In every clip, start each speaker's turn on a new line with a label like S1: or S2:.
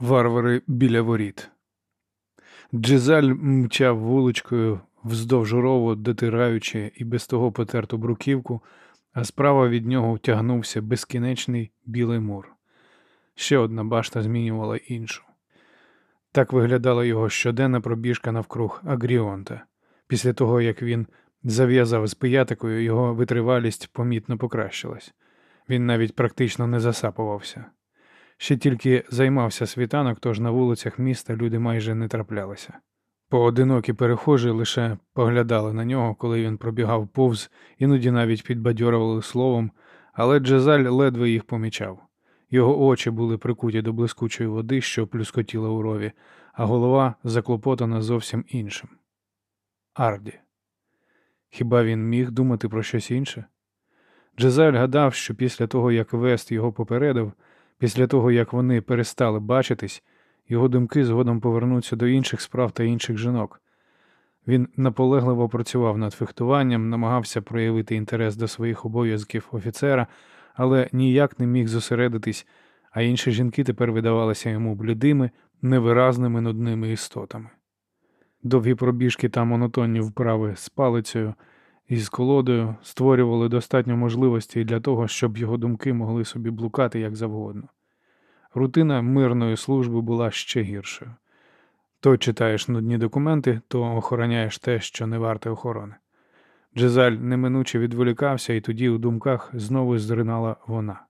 S1: Варвари біля воріт. Джизаль мчав вуличкою вздовж рову, дотираючи і без того потерту бруківку, а справа від нього тягнувся безкінечний білий мур. Ще одна башта змінювала іншу. Так виглядала його щоденна пробіжка навкруг Агріонта. Після того, як він зав'язав з пиятикою, його витривалість помітно покращилась. Він навіть практично не засапувався. Ще тільки займався світанок, тож на вулицях міста люди майже не траплялися. Поодинокі перехожі лише поглядали на нього, коли він пробігав повз, іноді навіть підбадьорували словом, але Джезаль ледве їх помічав. Його очі були прикуті до блискучої води, що плюскотіла у рові, а голова заклопотана зовсім іншим. Арді. Хіба він міг думати про щось інше? Джезаль гадав, що після того, як Вест його попередив, після того, як вони перестали бачитись, його думки згодом повернуться до інших справ та інших жінок. Він наполегливо працював над фехтуванням, намагався проявити інтерес до своїх обов'язків офіцера, але ніяк не міг зосередитись, а інші жінки тепер видавалися йому блідими, невиразними нудними істотами. Довгі пробіжки та монотонні вправи з палицею і з колодою створювали достатньо можливостей для того, щоб його думки могли собі блукати як завгодно. Рутина мирної служби була ще гіршою. То читаєш нудні документи, то охороняєш те, що не варте охорони. Джезаль неминуче відволікався, і тоді у думках знову зринала вона.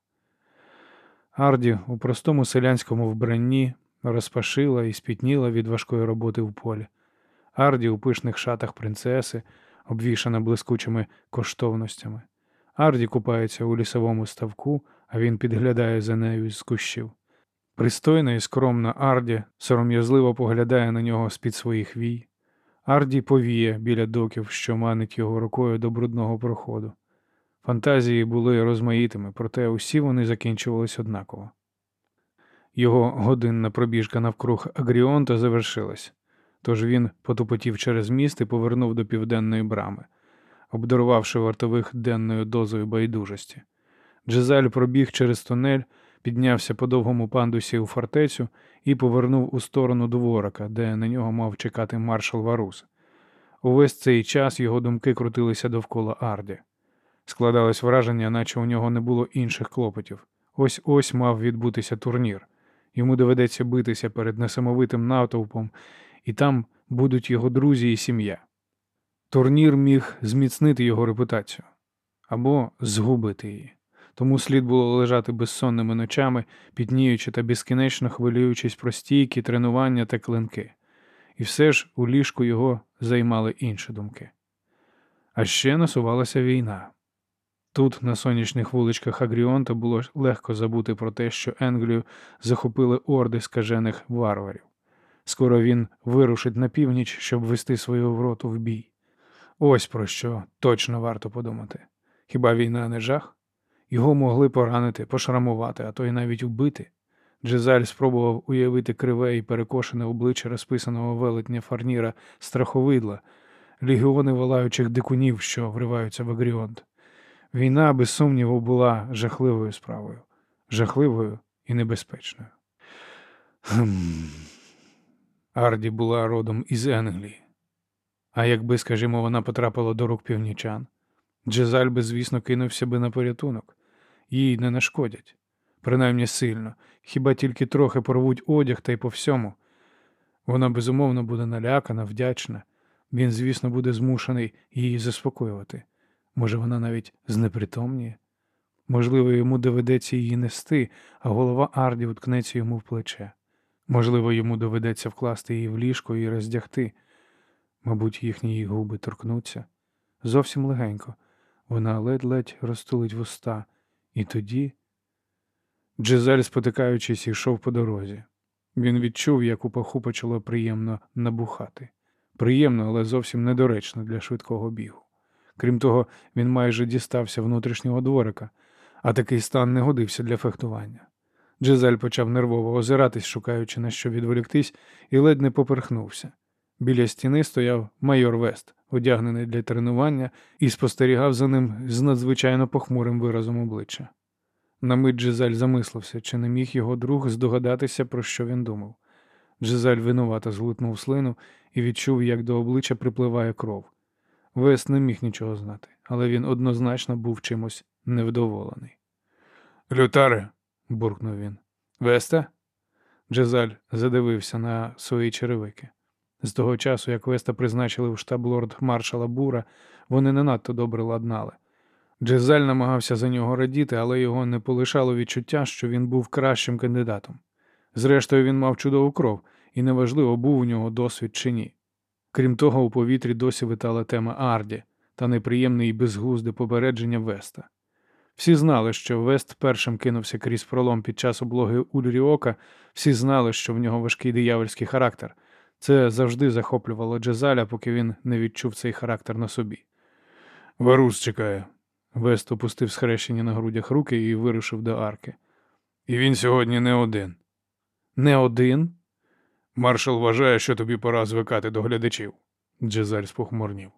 S1: Арді у простому селянському вбранні розпашила і спітніла від важкої роботи в полі. Арді у пишних шатах принцеси, обвішана блискучими коштовностями. Арді купається у лісовому ставку, а він підглядає за нею з кущів. Пристойна і скромна Арді сором'язливо поглядає на нього з-під своїх вій. Арді повіє біля доків, що манить його рукою до брудного проходу. Фантазії були розмаїтими, проте усі вони закінчувались однаково. Його годинна пробіжка навкруг Агріонта завершилась, тож він потупотів через міст і повернув до південної брами, обдарувавши вартових денною дозою байдужості. Джезаль пробіг через тунель, піднявся по довгому пандусі у фортецю і повернув у сторону дворика, де на нього мав чекати маршал Варус. Увесь цей час його думки крутилися довкола Арді. Складалось враження, наче у нього не було інших клопотів. Ось ось мав відбутися турнір. Йому доведеться битися перед несамовитим натовпом, і там будуть його друзі і сім'я. Турнір міг зміцнити його репутацію або згубити її. Тому слід було лежати безсонними ночами, пітніючи та безкінечно хвилюючись про стійки, тренування та клинки. І все ж у ліжку його займали інші думки. А ще насувалася війна. Тут, на сонячних вуличках Агріонта, було легко забути про те, що Енглію захопили орди скажених варварів. Скоро він вирушить на північ, щоб вести свою вроту в бій. Ось про що точно варто подумати. Хіба війна не жах? Його могли поранити, пошрамувати, а то й навіть убити. Джезаль спробував уявити криве і перекошене обличчя розписаного велетня фарніра страховидла, легіони волаючих дикунів, що вриваються в Агріонт. Війна, без сумніву, була жахливою справою, жахливою і небезпечною. Арді була родом із Енглії. А якби, скажімо, вона потрапила до рук північан, Джезаль би, звісно, кинувся би на порятунок. Їй не нашкодять, принаймні сильно, хіба тільки трохи порвуть одяг та й по всьому. Вона безумовно буде налякана, вдячна. Він, звісно, буде змушений її заспокоювати. Може, вона навіть знепритомніє? Можливо, йому доведеться її нести, а голова Арді уткнеться йому в плече. Можливо, йому доведеться вкласти її в ліжко і роздягти. Мабуть, їхні губи торкнуться. Зовсім легенько. Вона ледь-ледь розтулить вуста, і тоді. Джезаль, спотикаючись, йшов по дорозі. Він відчув, як у паху почало приємно набухати. Приємно, але зовсім недоречно для швидкого бігу. Крім того, він майже дістався внутрішнього дворика, а такий стан не годився для фехтування. Джезаль почав нервово озиратись, шукаючи на що відволіктись, і ледь не поперхнувся. Біля стіни стояв майор Вест, одягнений для тренування, і спостерігав за ним з надзвичайно похмурим виразом обличчя. На мить Джизаль замислився, чи не міг його друг здогадатися, про що він думав. Джизаль винувато зглитнув слину і відчув, як до обличчя припливає кров. Вес не міг нічого знати, але він однозначно був чимось невдоволений. Лютаре, буркнув він. Веста? Джезаль задивився на свої черевики. З того часу, як Веста призначили в штаб лорд маршала Бура, вони не надто добре ладнали. Джезаль намагався за нього радіти, але його не полишало відчуття, що він був кращим кандидатом. Зрештою, він мав чудову кров, і неважливо, був у нього досвід чи ні. Крім того, у повітрі досі витала тема Арді та неприємне і безглузде попередження Веста. Всі знали, що Вест першим кинувся крізь пролом під час облоги Ульріока, всі знали, що в нього важкий диявольський характер. Це завжди захоплювало Джезаля, поки він не відчув цей характер на собі. Варус чекає. Вест опустив схрещені на грудях руки і вирушив до арки. І він сьогодні не один. Не один? Маршал вважає, що тобі пора звикати до глядачів. Джезаль спохмурнів.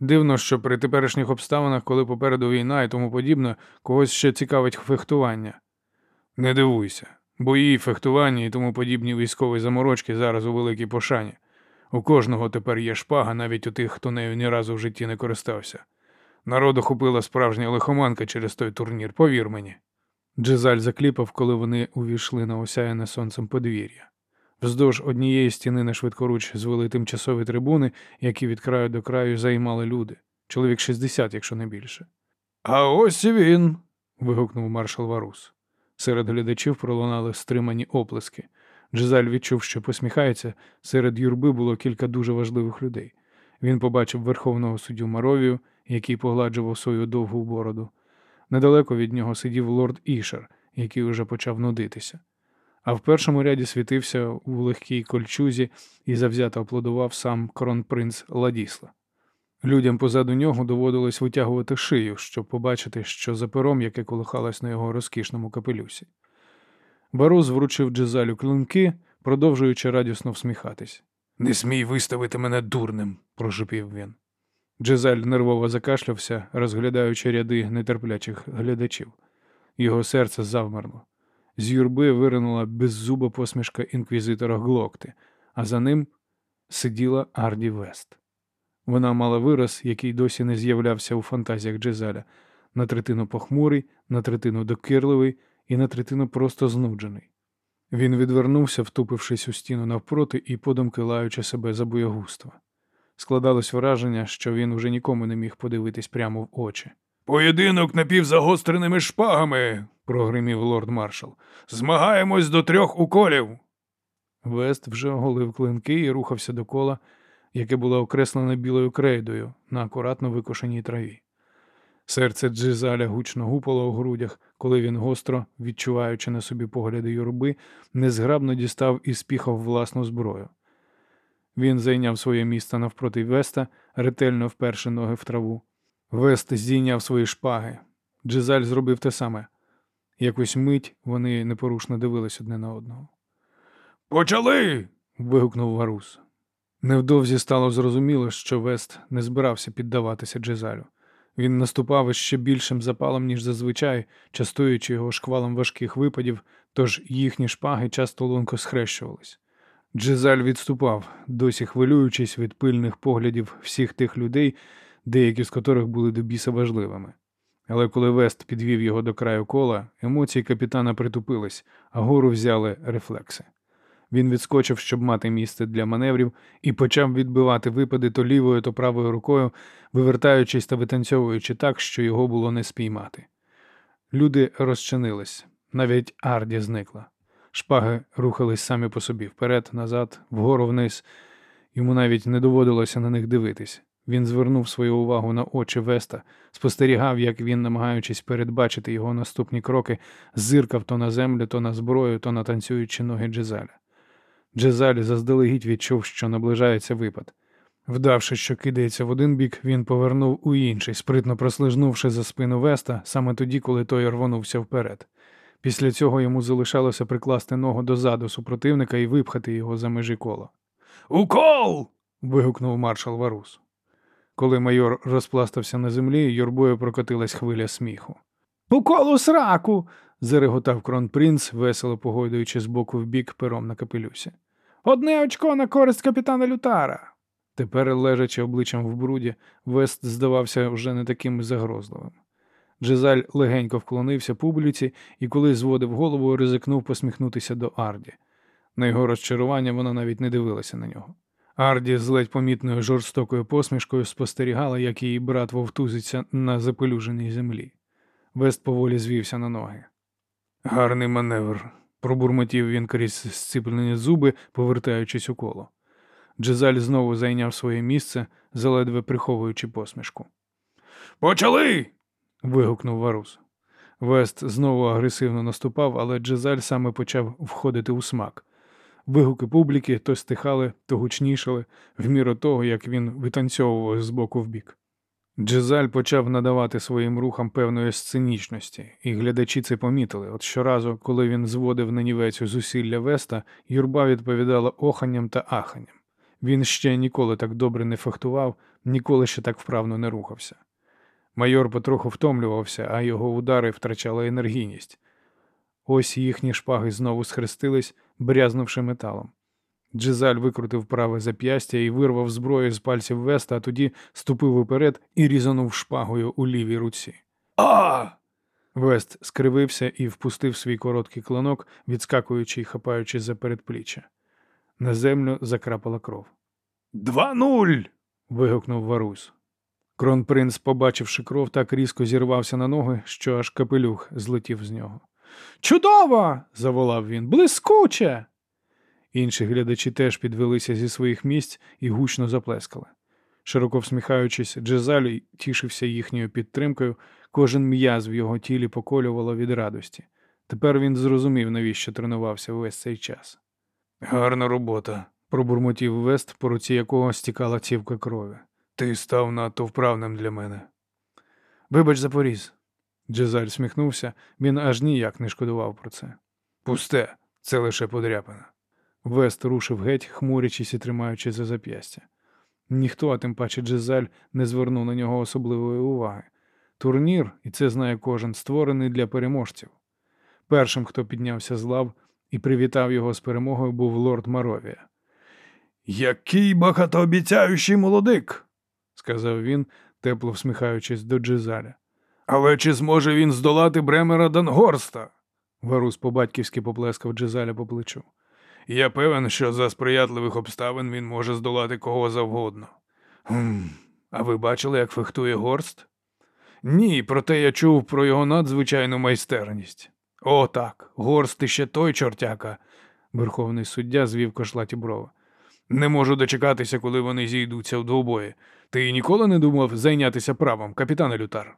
S1: Дивно, що при теперішніх обставинах, коли попереду війна і тому подібне, когось ще цікавить фехтування. Не дивуйся, бої, фехтування і тому подібні військові заморочки зараз у великій пошані. У кожного тепер є шпага, навіть у тих, хто нею ні разу в житті не користався. Народу хопила справжня лихоманка через той турнір, повір мені. Джезаль закліпав, коли вони увійшли на осяяне сонцем подвір'я. Вздовж однієї стіни на швидкоруч звели тимчасові трибуни, які від краю до краю займали люди. Чоловік 60, якщо не більше. А ось і він. вигукнув маршал Варус. Серед глядачів пролунали стримані оплески. Джезаль відчув, що посміхається. Серед юрби було кілька дуже важливих людей. Він побачив верховного суддю Маровію, який погладжував свою довгу бороду. Недалеко від нього сидів лорд Ішер, який уже почав нудитися а в першому ряді світився у легкій кольчузі і завзято аплодував сам кронпринц Ладісла. Людям позаду нього доводилось витягувати шию, щоб побачити, що за пером, яке колихалось на його розкішному капелюсі. Барус вручив Джезалю клинки, продовжуючи радісно всміхатись. Не смій виставити мене дурним, прошепів він. Джезаль нервово закашлявся, розглядаючи ряди нетерплячих глядачів. Його серце завмерло. З юрби виринула беззуба посмішка інквізитора Глокти, а за ним сиділа Арді Вест. Вона мала вираз, який досі не з'являвся у фантазіях Джезаля, на третину похмурий, на третину докирливий і на третину просто знуджений. Він відвернувся, втупившись у стіну навпроти і подумки лаючи себе за боягузтво. Складалось враження, що він уже нікому не міг подивитись прямо в очі. Поєдинок напівзагостреними шпагами, прогримів лорд маршал. Змагаємось до трьох уколів. Вест вже оголив клинки і рухався до кола, яке було окреслене білою крейдою на акуратно викошеній траві. Серце Джизаля гучно гупало у грудях, коли він гостро, відчуваючи на собі погляди юрби, незграбно дістав і спіхав власну зброю. Він зайняв своє місце навпроти Веста, ретельно вперше ноги в траву. Вест здійняв свої шпаги. Джизаль зробив те саме. Якусь мить вони непорушно дивились одне на одного. Почали. вигукнув Варус. Невдовзі стало зрозуміло, що Вест не збирався піддаватися Джизалю. Він наступав із ще більшим запалом, ніж зазвичай, частуючи його шквалом важких випадів, тож їхні шпаги часто лунко схрещувались. Джизаль відступав, досі хвилюючись від пильних поглядів всіх тих людей, деякі з котрих були до біса важливими. Але коли Вест підвів його до краю кола, емоції капітана притупились, а гору взяли рефлекси. Він відскочив, щоб мати місце для маневрів, і почав відбивати випади то лівою, то правою рукою, вивертаючись та витанцьовуючи так, що його було не спіймати. Люди розчинились, навіть Арді зникла. Шпаги рухались самі по собі вперед, назад, вгору вниз. Йому навіть не доводилося на них дивитись. Він звернув свою увагу на очі Веста, спостерігав, як він, намагаючись передбачити його наступні кроки, зиркав то на землю, то на зброю, то на танцюючі ноги Джезаля. Джезаль заздалегідь відчув, що наближається випад. Вдавши, що кидається в один бік, він повернув у інший, спритно прослижнувши за спину Веста саме тоді, коли той рвонувся вперед. Після цього йому залишалося прикласти ногу до заду супротивника і випхати його за межі кола. Укол. вигукнув маршал Варус. Коли майор розпластався на землі, юрбою прокотилась хвиля сміху. По колу сраку. зареготав кронпринц, весело погойдуючи з боку в бік пером на капелюсі. Одне очко на користь капітана Лютара. Тепер, лежачи обличчям в бруді, Вест здавався вже не таким загрозливим. Джезаль легенько вклонився публіці і, коли зводив голову, ризикнув посміхнутися до Арді. На його розчарування вона навіть не дивилася на нього. Арді з ледь помітною жорстокою посмішкою спостерігала, як її брат вовтузиться на запелюженій землі. Вест поволі звівся на ноги. Гарний маневр, пробурмотів він крізь зціплені зуби, повертаючись у коло. Джезаль знову зайняв своє місце, заледве приховуючи посмішку. Почали. вигукнув Варус. Вест знову агресивно наступав, але Джезаль саме почав входити у смак. Вигуки публіки то стихали, то гучнішали, в міру того, як він витанцьовував з боку в бік. Джезаль почав надавати своїм рухам певної сценічності, і глядачі це помітили. От щоразу, коли він зводив на нівець зусилля веста, юрба відповідала оханням та аханням. Він ще ніколи так добре не фехтував, ніколи ще так вправно не рухався. Майор потроху втомлювався, а його удари втрачали енергійність. Ось їхні шпаги знову схрестились, брязнувши металом. Джизаль викрутив праве зап'ястя і вирвав зброю з пальців веста, а тоді ступив уперед і різанув шпагою у лівій руці. А! Вест скривився і впустив свій короткий клинок, відскакуючи й хапаючи за передпліччя. На землю закрапала кров. Два нуль. вигукнув Варусь. Кронпринц, побачивши кров, так різко зірвався на ноги, що аж капелюх злетів з нього. Чудово! заволав він. Блискуче! Інші глядачі теж підвелися зі своїх місць і гучно заплескали. Широко всміхаючись, Джезаль тішився їхньою підтримкою, кожен м'яз в його тілі поколювало від радості. Тепер він зрозумів, навіщо тренувався весь цей час. Гарна робота, пробурмотів Вест, по руці якого стікала цівка крові. Ти став надто вправним для мене. Вибач, Запоріз. Джезаль сміхнувся, він аж ніяк не шкодував про це. Пусте, це лише подряпина. Вест рушив геть, хмурячись і тримаючи за зап'ястя. Ніхто, а тим паче Джезаль, не звернув на нього особливої уваги. Турнір, і це знає кожен, створений для переможців. Першим, хто піднявся з лав і привітав його з перемогою, був лорд Маровія. Який багатообіцяючий молодик, сказав він, тепло всміхаючись до Джезаля. Але чи зможе він здолати Бремера Дангорста? Варус по-батьківськи поплескав Джезаля по плечу. Я певен, що за сприятливих обставин він може здолати кого завгодно. «Хм, А ви бачили, як фехтує горст? Ні, проте я чув про його надзвичайну майстерність. О, так, горст іще той чортяка, верховний суддя звів кошлаті брови. Не можу дочекатися, коли вони зійдуться в двобої. Ти ніколи не думав зайнятися правом, капітане Лютар?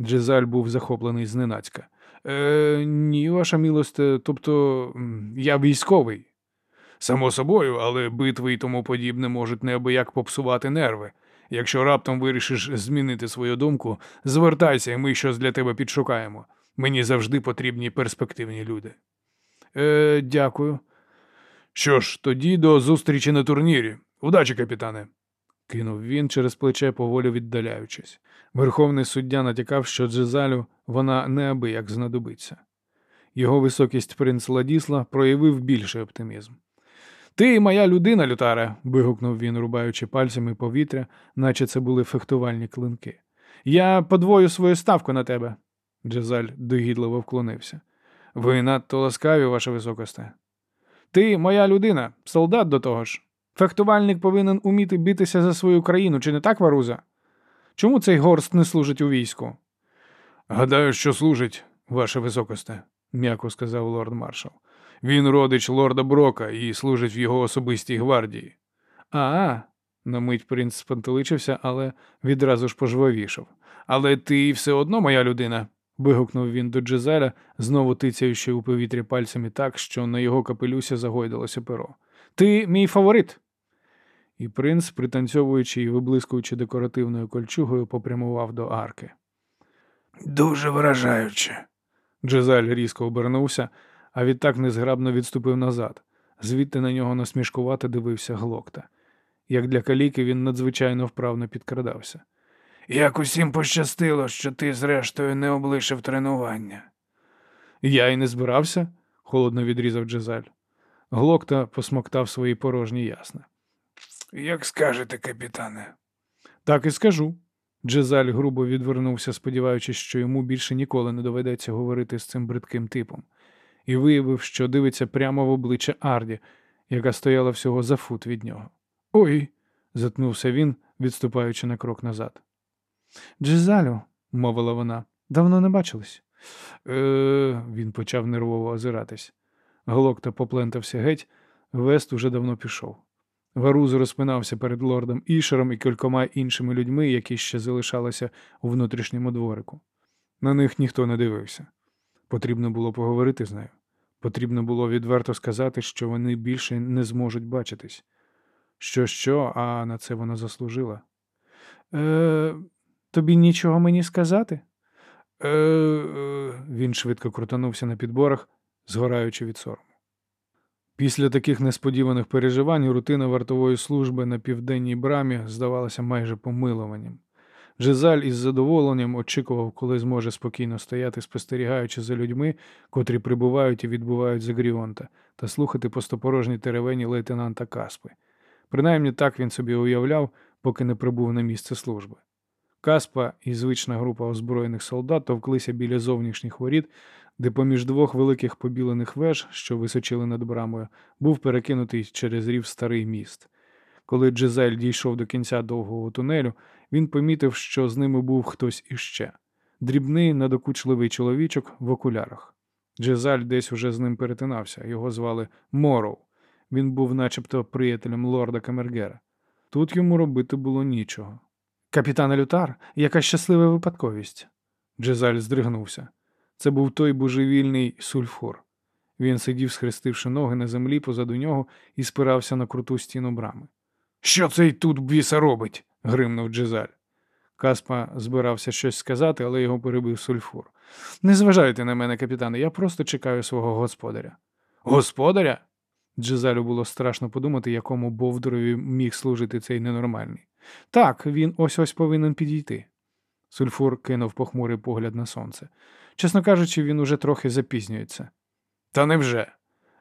S1: Джезаль був захоплений зненацька. Е, Ні, ваша милость, тобто я військовий. Само собою, але битви і тому подібне можуть неабияк попсувати нерви. Якщо раптом вирішиш змінити свою думку, звертайся, і ми щось для тебе підшукаємо. Мені завжди потрібні перспективні люди. Е, Дякую. Що ж, тоді до зустрічі на турнірі. Удачі, капітане, кинув він через плече, поволі віддаляючись. Верховний суддя натякав, що Джезалю вона неабияк знадобиться. Його високість принц Ладісла проявив більший оптимізм. Ти моя людина, Лютаре, вигукнув він, рубаючи пальцями повітря, наче це були фехтувальні клинки. Я подвою свою ставку на тебе. Джезаль догідливо вклонився. Ви надто ласкаві, ваша високосте. Ти моя людина, солдат до того ж. Фехтувальник повинен уміти битися за свою країну, чи не так, Варуза? Чому цей горст не служить у війську? Гадаю, що служить, ваше високосте, м'яко сказав лорд маршал. Він родич лорда Брока і служить в його особистій гвардії. А, на мить принц спантеличився, але відразу ж пожвавішав. Але ти все одно моя людина. вигукнув він до Джезеля, знову тицяючи у повітрі пальцями так, що на його капелюся загойдалося перо. Ти мій фаворит. І принц, пританцьовуючи і виблискуючи декоративною кольчугою, попрямував до арки. Дуже вражаюче. Джезаль різко обернувся, а відтак незграбно відступив назад. Звідти на нього насмішкувати дивився глокта. Як для каліки він надзвичайно вправно підкрадався.
S2: Як усім пощастило, що ти, зрештою, не облишив тренування.
S1: Я й не збирався, холодно відрізав Джезаль. Глокта посмоктав свої порожні ясна.
S2: Як скажете, капітане.
S1: Так і скажу. Джезаль грубо відвернувся, сподіваючись, що йому більше ніколи не доведеться говорити з цим бридким типом, і виявив, що дивиться прямо в обличчя Арді, яка стояла всього за фут від нього. Ой. затнувся він, відступаючи на крок назад. Джезалю, мовила вона, давно не бачились. Е, він почав нервово озиратись. Глокта поплентався геть, Вест уже давно пішов. Варуз розпинався перед лордом Ішером і кількома іншими людьми, які ще залишалися у внутрішньому дворику. На них ніхто не дивився. Потрібно було поговорити з нею. Потрібно було відверто сказати, що вони більше не зможуть бачитись. Що, що, а на це вона заслужила. Е, Тобі нічого мені сказати? Е, е, Він швидко крутанувся на підборах, згораючи від сорому. Після таких несподіваних переживань рутина вартової служби на південній брамі здавалася майже помилуванням. Жизаль із задоволенням очікував, коли зможе спокійно стояти, спостерігаючи за людьми, котрі прибувають і відбувають з Гріонта, та слухати пустопорожні теревені лейтенанта Каспи. Принаймні так він собі уявляв, поки не прибув на місце служби. Каспа і звична група озброєних солдат товклися біля зовнішніх воріт, де поміж двох великих побілених веж, що височили над брамою, був перекинутий через рів старий міст. Коли Джезель дійшов до кінця довгого тунелю, він помітив, що з ними був хтось іще дрібний, надокучливий чоловічок в окулярах. Джезаль десь уже з ним перетинався, його звали Мороу. Він був начебто приятелем лорда Камергера. Тут йому робити було нічого. Капітане Лютар, яка щаслива випадковість. Джезаль здригнувся. Це був той божевільний сульфур. Він сидів, схрестивши ноги на землі позаду нього і спирався на круту стіну брами.
S2: Що цей тут біса робить?
S1: Гримнув Джезаль. Каспа збирався щось сказати, але його перебив сульфур. Не зважайте на мене, капітане, я просто чекаю свого господаря.
S2: Господаря?
S1: Джезалю було страшно подумати, якому Бовдорові міг служити цей ненормальний. Так, він ось ось повинен підійти. Сульфур кинув похмурий погляд на сонце. Чесно кажучи, він уже трохи запізнюється.
S2: Та невже?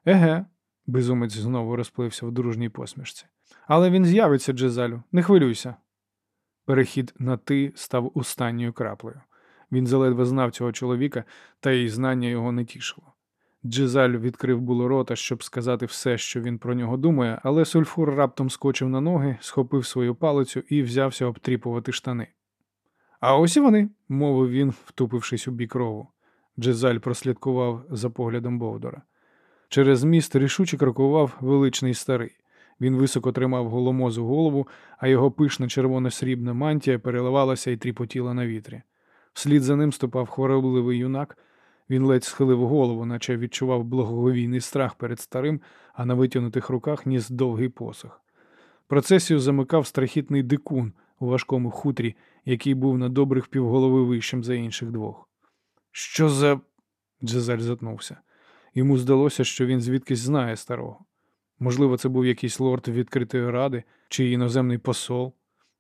S1: Еге, безумець знову розплився в дружній посмішці. Але він з'явиться, Джезалю, не хвилюйся. Перехід на ти став останньою краплею. Він заледве знав цього чоловіка, та й знання його не тішило. Джезаль відкрив було рота, щоб сказати все, що він про нього думає, але сульфур раптом скочив на ноги, схопив свою палицю і взявся обтріпувати штани. А ось і вони, мовив він, втупившись у бік рову. Джезаль прослідкував за поглядом Бовдора. Через міст рішуче крокував величний старий. Він високо тримав голомозу голову, а його пишна червоно-срібна мантія переливалася і тріпотіла на вітрі. Вслід за ним ступав хворобливий юнак. Він ледь схилив голову, наче відчував благоговійний страх перед старим, а на витягнутих руках ніс довгий посох. Процесію замикав страхітний дикун у важкому хутрі, який був на добрих півголови вищим за інших двох. Що за. Джезаль затнувся. Йому здалося, що він звідкись знає старого. Можливо, це був якийсь лорд відкритої ради чи іноземний посол.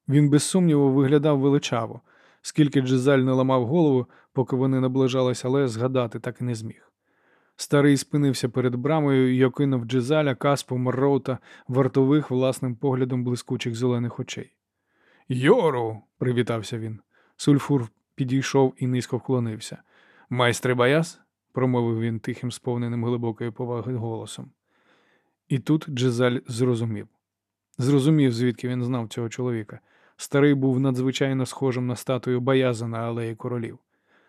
S1: Він без сумніву виглядав величаво, скільки Джезаль не ламав голову, поки вони наближалися, але згадати так і не зміг. Старий спинився перед брамою і окинув Джезаля, каспу, Марроута, вартових власним поглядом блискучих зелених очей. Йору, привітався він. Сульфур підійшов і низько вклонився. Майстре Баяс? промовив він тихим, сповненим глибокої поваги голосом. І тут Джезаль зрозумів. Зрозумів, звідки він знав цього чоловіка. Старий був надзвичайно схожим на статую Баяза на алеї королів,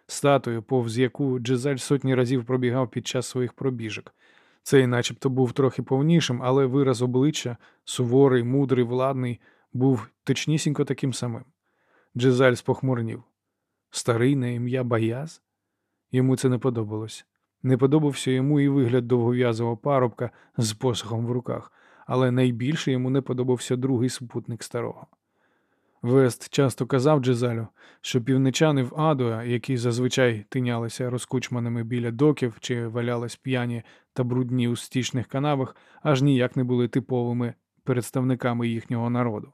S1: статую, повз яку Джезаль сотні разів пробігав під час своїх пробіжок. Цей, начебто, був трохи повнішим, але вираз обличчя, суворий, мудрий, владний, був точнісінько таким самим. Джезаль спохмурнів. Старий на ім'я Баяз? Йому це не подобалось. Не подобався йому і вигляд довгов'язого парубка з посохом в руках, але найбільше йому не подобався другий супутник старого. Вест часто казав Джезалю, що півничани в Адуа, які зазвичай тинялися розкучманими біля доків чи валялись п'яні та брудні у стічних канавах, аж ніяк не були типовими представниками їхнього народу.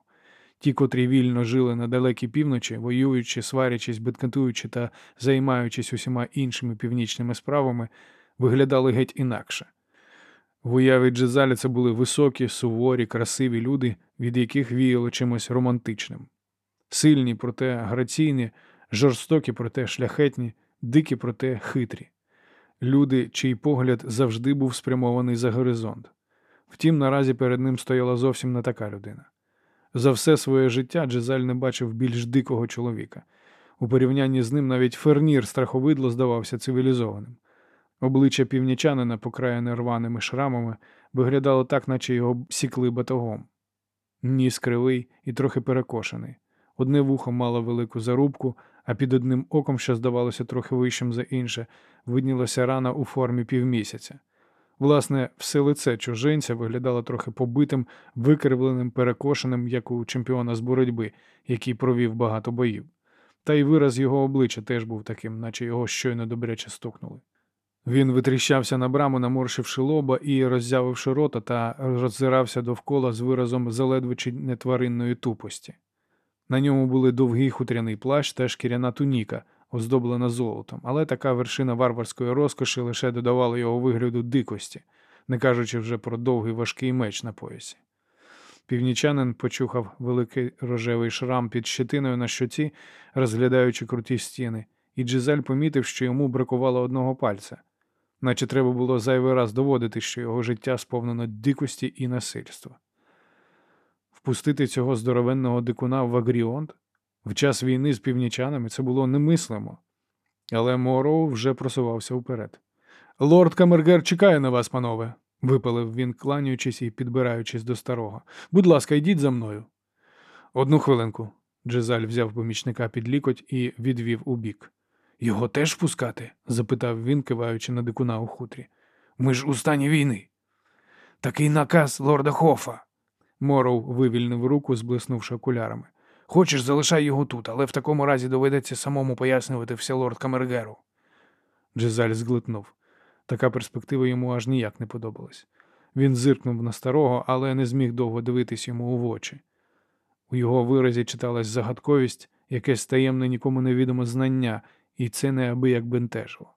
S1: Ті, котрі вільно жили на далекій півночі, воюючи, сварячись, бедкантуючи та займаючись усіма іншими північними справами, виглядали геть інакше. В уяві Джезалі це були високі, суворі, красиві люди, від яких віяло чимось романтичним. Сильні, проте граційні, жорстокі, проте шляхетні, дикі, проте хитрі. Люди, чий погляд завжди був спрямований за горизонт. Втім, наразі перед ним стояла зовсім не така людина. За все своє життя Джезаль не бачив більш дикого чоловіка. У порівнянні з ним навіть фернір страховидло здавався цивілізованим. Обличчя північанина, покраєне рваними шрамами, виглядало так, наче його сікли батогом. Ніс кривий і трохи перекошений. Одне вухо мало велику зарубку, а під одним оком, що здавалося трохи вищим за інше, виднілася рана у формі півмісяця. Власне, все лице чужинця виглядало трохи побитим, викривленим, перекошеним, як у чемпіона з боротьби, який провів багато боїв. Та й вираз його обличчя теж був таким, наче його щойно добряче стукнули. Він витріщався на браму, наморщивши лоба і роззявивши рота та роззирався довкола з виразом заледве чи не тваринної тупості. На ньому були довгий хутряний плащ та шкіряна туніка, оздоблена золотом, але така вершина варварської розкоші лише додавала його вигляду дикості, не кажучи вже про довгий важкий меч на поясі. Північанин почухав великий рожевий шрам під щетиною на щоці, розглядаючи круті стіни, і Джизель помітив, що йому бракувало одного пальця, наче треба було зайвий раз доводити, що його життя сповнено дикості і насильства. Впустити цього здоровенного дикуна в Агріонт в час війни з північанами це було немислимо. Але Мороу вже просувався вперед. Лорд Камергер чекає на вас, панове, випалив він, кланяючись і підбираючись до старого. Будь ласка, йдіть за мною. Одну хвилинку. Джезаль взяв помічника під лікоть і відвів у бік. Його теж впускати? запитав він, киваючи на дикуна у хутрі. Ми ж у стані війни. Такий наказ лорда Хофа. Мороу вивільнив руку, зблиснувши окулярами. Хочеш, залишай його тут, але в такому разі доведеться самому пояснювати все лорд Камергеру. Джезаль зглитнув. Така перспектива йому аж ніяк не подобалась. Він зиркнув на старого, але не зміг довго дивитись йому в очі. У його виразі читалась загадковість, якесь таємне нікому невідоме знання, і це неабияк бентежило.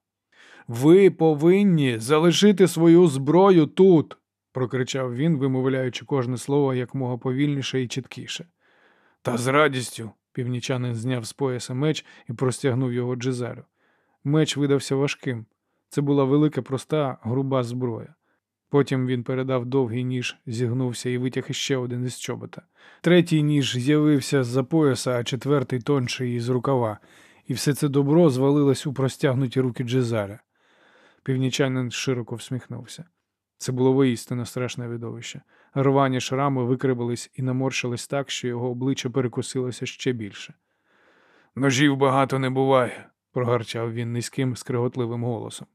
S1: Ви повинні залишити свою зброю тут, прокричав він, вимовляючи кожне слово якмога повільніше і чіткіше. Та з радістю. Північанин зняв з пояса меч і простягнув його Джизалю. Меч видався важким. Це була велика, проста, груба зброя. Потім він передав довгий ніж, зігнувся і витяг іще один із чобота. Третій ніж з'явився з-за пояса, а четвертий тонший із рукава, і все це добро звалилось у простягнуті руки Джизаля. Північанин широко всміхнувся. Це було воістину страшне видовище. Рвані шрами викривились і наморщились так, що його обличчя перекосилося ще більше. Ножів багато не буває, прогарчав він низьким, скриготливим голосом.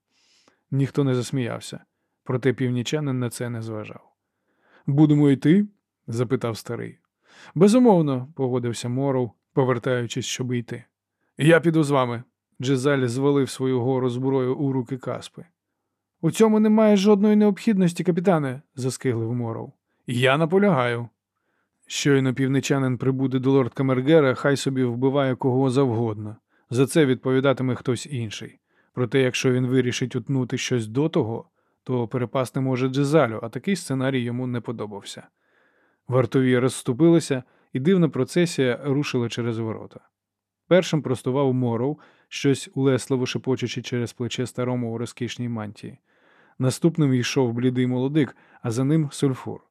S1: Ніхто не засміявся, проте північанин на це не зважав. Будемо йти? запитав старий. Безумовно, погодився Моров, повертаючись, щоб йти. Я піду з вами. Джезаль звалив свою гору зброю у руки Каспи. У цьому немає жодної необхідності, капітане, заскиглив Моров. Я наполягаю. Щойно півничанин прибуде до лорд Камергера, хай собі вбиває кого завгодно. За це відповідатиме хтось інший. Проте, якщо він вирішить утнути щось до того, то перепасти може Джезалю, а такий сценарій йому не подобався. Вартові розступилися, і дивна процесія рушила через ворота. Першим простував Моров, щось улесливо шепочучи через плече старому у розкішній мантії. Наступним йшов блідий молодик, а за ним сульфур.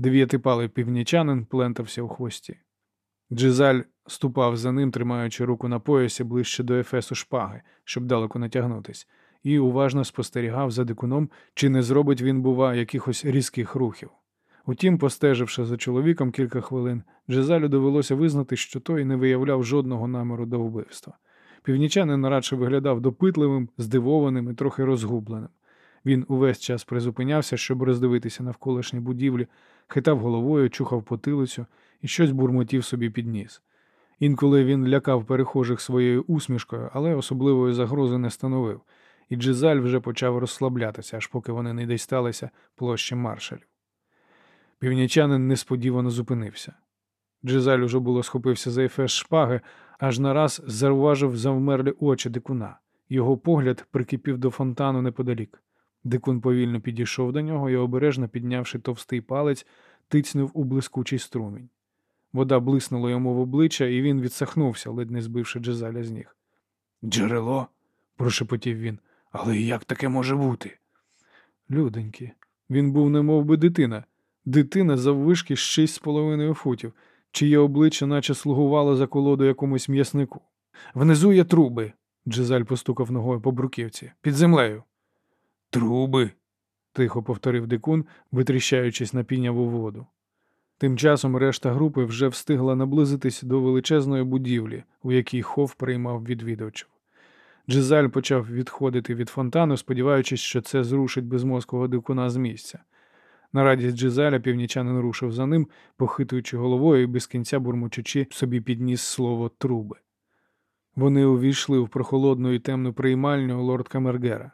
S1: Дев'ятипалий північанин плентався у хвості. Джизаль ступав за ним, тримаючи руку на поясі ближче до ефесу шпаги, щоб далеко натягнутись, і уважно спостерігав за дикуном, чи не зробить він, бува, якихось різких рухів. Утім, постеживши за чоловіком кілька хвилин, Джезалю довелося визнати, що той не виявляв жодного наміру до вбивства. Північанин радше виглядав допитливим, здивованим і трохи розгубленим. Він увесь час призупинявся, щоб роздивитися навколишні будівлі, хитав головою, чухав потилицю і щось бурмотів собі під ніс. Інколи він лякав перехожих своєю усмішкою, але особливої загрози не становив, і Джизаль вже почав розслаблятися, аж поки вони не дісталися площі маршалів. Північанин несподівано зупинився. Джизаль уже було схопився за ефес шпаги, аж нараз зауважив завмерлі очі дикуна. Його погляд прикипів до фонтану неподалік. Дикун повільно підійшов до нього і, обережно піднявши товстий палець, тицнув у блискучий струмінь. Вода блиснула йому в обличчя, і він відсахнувся, ледь не збивши Джезаля з ніг.
S2: Джерело?
S1: Прошепотів він.
S2: Але як таке може бути?
S1: Люденьки. Він був немов би дитина. Дитина заввишки шість з половиною футів, чиє обличчя наче слугувало за колоду якомусь м'яснику. Внизу є труби. Джезаль постукав ногою по бруківці. Під землею.
S2: Труби.
S1: тихо повторив дикун, витріщаючись на піняву воду. Тим часом решта групи вже встигла наблизитись до величезної будівлі, у якій хов приймав відвідувачів. Джезаль почав відходити від фонтану, сподіваючись, що це зрушить безмозкого дикуна з місця. На радість Джезаля північанин рушив за ним, похитуючи головою і без кінця бурмочучи собі підніс слово труби. Вони увійшли в прохолодну і темну приймальню лорд Камергера.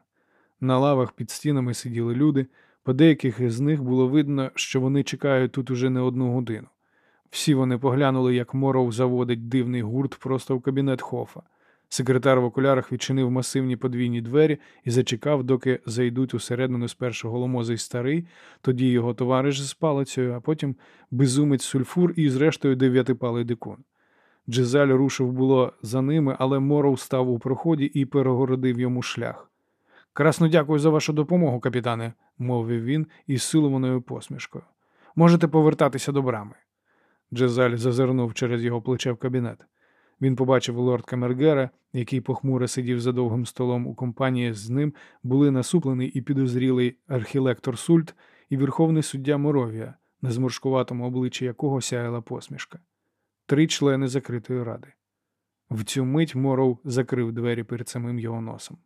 S1: На лавах під стінами сиділи люди, по деяких із них було видно, що вони чекають тут уже не одну годину. Всі вони поглянули, як Моров заводить дивний гурт просто в кабінет Хофа. Секретар в окулярах відчинив масивні подвійні двері і зачекав, доки зайдуть усередину спершу голомозий старий, тоді його товариш з палицею, а потім безумець сульфур і, зрештою, дев'ятипалий дикун. Джезаль рушив було за ними, але Моров став у проході і перегородив йому шлях. Красно дякую за вашу допомогу, капітане, мовив він із силованою посмішкою. Можете повертатися до брами. Джезаль зазирнув через його плече в кабінет. Він побачив лорд Камергера, який похмуро сидів за довгим столом у компанії з ним, були насуплений і підозрілий архілектор Сульт і верховний суддя Моровія, на зморшкуватому обличчі якого сяяла посмішка. Три члени закритої ради. В цю мить Моров закрив двері перед самим його носом.